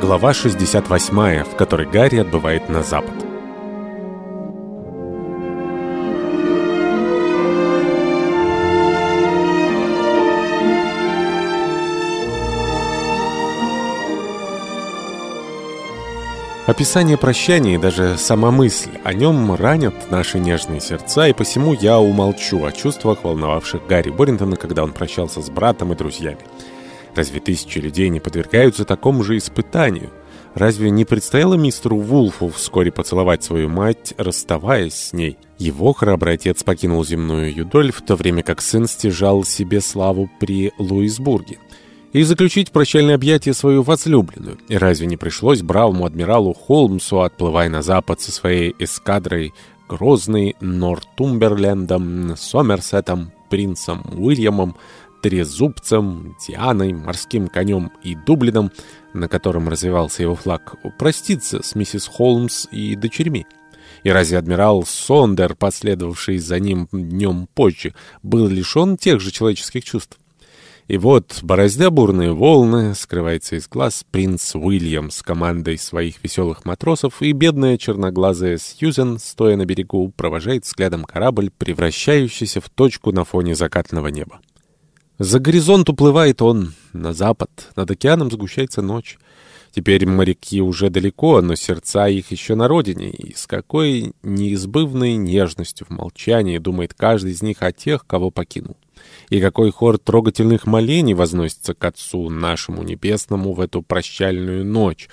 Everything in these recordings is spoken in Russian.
Глава 68, в которой Гарри отбывает на запад. Описание прощания и даже сама мысль о нем ранят наши нежные сердца, и посему я умолчу о чувствах, волновавших Гарри Боринтона, когда он прощался с братом и друзьями. Разве тысячи людей не подвергаются такому же испытанию? Разве не предстояло мистеру Вулфу вскоре поцеловать свою мать, расставаясь с ней? Его храбрый отец покинул земную юдоль, в то время как сын стяжал себе славу при Луисбурге и заключить прощальное объятие свою возлюбленную. И разве не пришлось бравому адмиралу Холмсу, отплывая на запад со своей эскадрой Грозный, Нортумберлендом, Сомерсетом, принцем Уильямом, Трезубцем, Дианой, морским конем и Дублином, на котором развивался его флаг, проститься с миссис Холмс и дочерьми? И разве адмирал Сондер, последовавший за ним днем позже, был лишен тех же человеческих чувств? И вот, бороздя бурные волны, скрывается из глаз принц Уильям с командой своих веселых матросов, и бедная черноглазая Сьюзен, стоя на берегу, провожает взглядом корабль, превращающийся в точку на фоне закатного неба. За горизонт уплывает он на запад, над океаном сгущается ночь. Теперь моряки уже далеко, но сердца их еще на родине, и с какой неизбывной нежностью в молчании думает каждый из них о тех, кого покинул и какой хор трогательных молений возносится к Отцу нашему Небесному в эту прощальную ночь.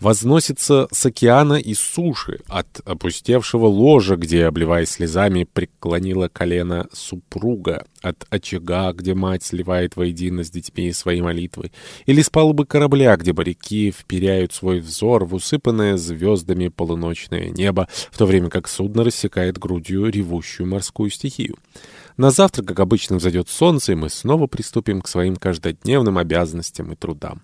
Возносится с океана и суши, от опустевшего ложа, где, обливаясь слезами, преклонила колено супруга, от очага, где мать сливает воедино с детьми свои молитвы, или с палубы корабля, где моряки вперяют свой взор в усыпанное звездами полуночное небо, в то время как судно рассекает грудью ревущую морскую стихию. На завтра, как обычно, взойдет солнце, и мы снова приступим к своим каждодневным обязанностям и трудам.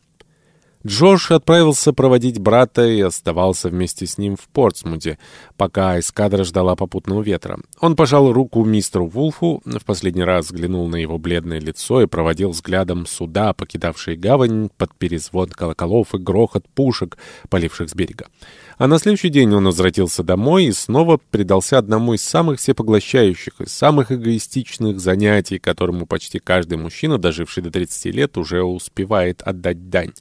Джордж отправился проводить брата и оставался вместе с ним в Портсмуде, пока эскадра ждала попутного ветра. Он пожал руку мистеру Вулфу, в последний раз взглянул на его бледное лицо и проводил взглядом суда, покидавшие гавань под перезвон колоколов и грохот пушек, поливших с берега. А на следующий день он возвратился домой и снова предался одному из самых всепоглощающих и самых эгоистичных занятий, которому почти каждый мужчина, доживший до 30 лет, уже успевает отдать дань.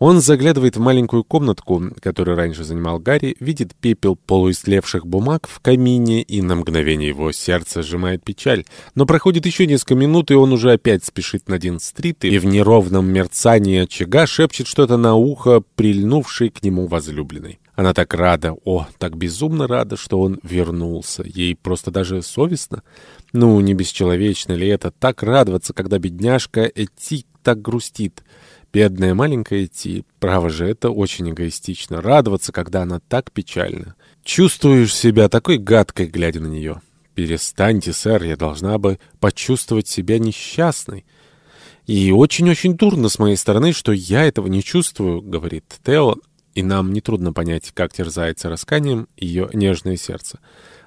Он заглядывает в маленькую комнатку, которую раньше занимал Гарри, видит пепел полуистлевших бумаг в камине, и на мгновение его сердце сжимает печаль. Но проходит еще несколько минут, и он уже опять спешит на Дин-стрит, и в неровном мерцании очага шепчет что-то на ухо, прильнувшей к нему возлюбленной. Она так рада, о, так безумно рада, что он вернулся. Ей просто даже совестно. Ну, не бесчеловечно ли это, так радоваться, когда бедняжка Эти так грустит. Бедная маленькая Ти, право же, это очень эгоистично. Радоваться, когда она так печальна. Чувствуешь себя такой гадкой, глядя на нее. Перестаньте, сэр, я должна бы почувствовать себя несчастной. И очень-очень дурно с моей стороны, что я этого не чувствую, говорит Тео, и нам нетрудно понять, как терзается расканием ее нежное сердце.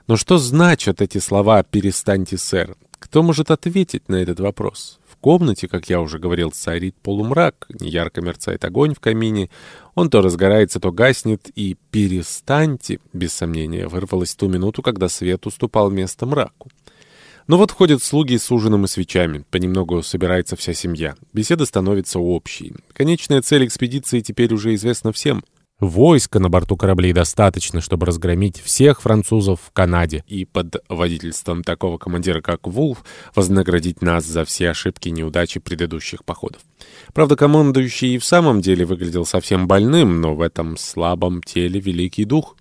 Но что значат эти слова «перестаньте, сэр»? Кто может ответить на этот вопрос? Комнате, как я уже говорил, царит полумрак, неярко мерцает огонь в камине, он то разгорается, то гаснет, и «перестаньте», без сомнения, вырвалось ту минуту, когда свет уступал место мраку. Но вот входят слуги с ужином и свечами. Понемногу собирается вся семья. Беседа становится общей. Конечная цель экспедиции теперь уже известна всем. Войска на борту кораблей достаточно, чтобы разгромить всех французов в Канаде и под водительством такого командира, как Вулф, вознаградить нас за все ошибки и неудачи предыдущих походов. Правда, командующий и в самом деле выглядел совсем больным, но в этом слабом теле великий дух.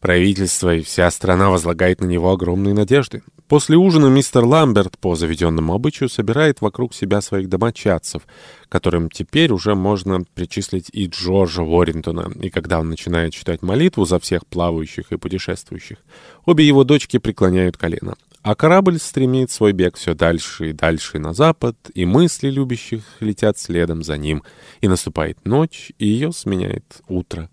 Правительство и вся страна возлагает на него огромные надежды. После ужина мистер Ламберт по заведенному обычаю собирает вокруг себя своих домочадцев, которым теперь уже можно причислить и Джорджа Уоррентона, и когда он начинает читать молитву за всех плавающих и путешествующих, обе его дочки преклоняют колено. А корабль стремит свой бег все дальше и дальше на запад, и мысли любящих летят следом за ним, и наступает ночь, и ее сменяет утро.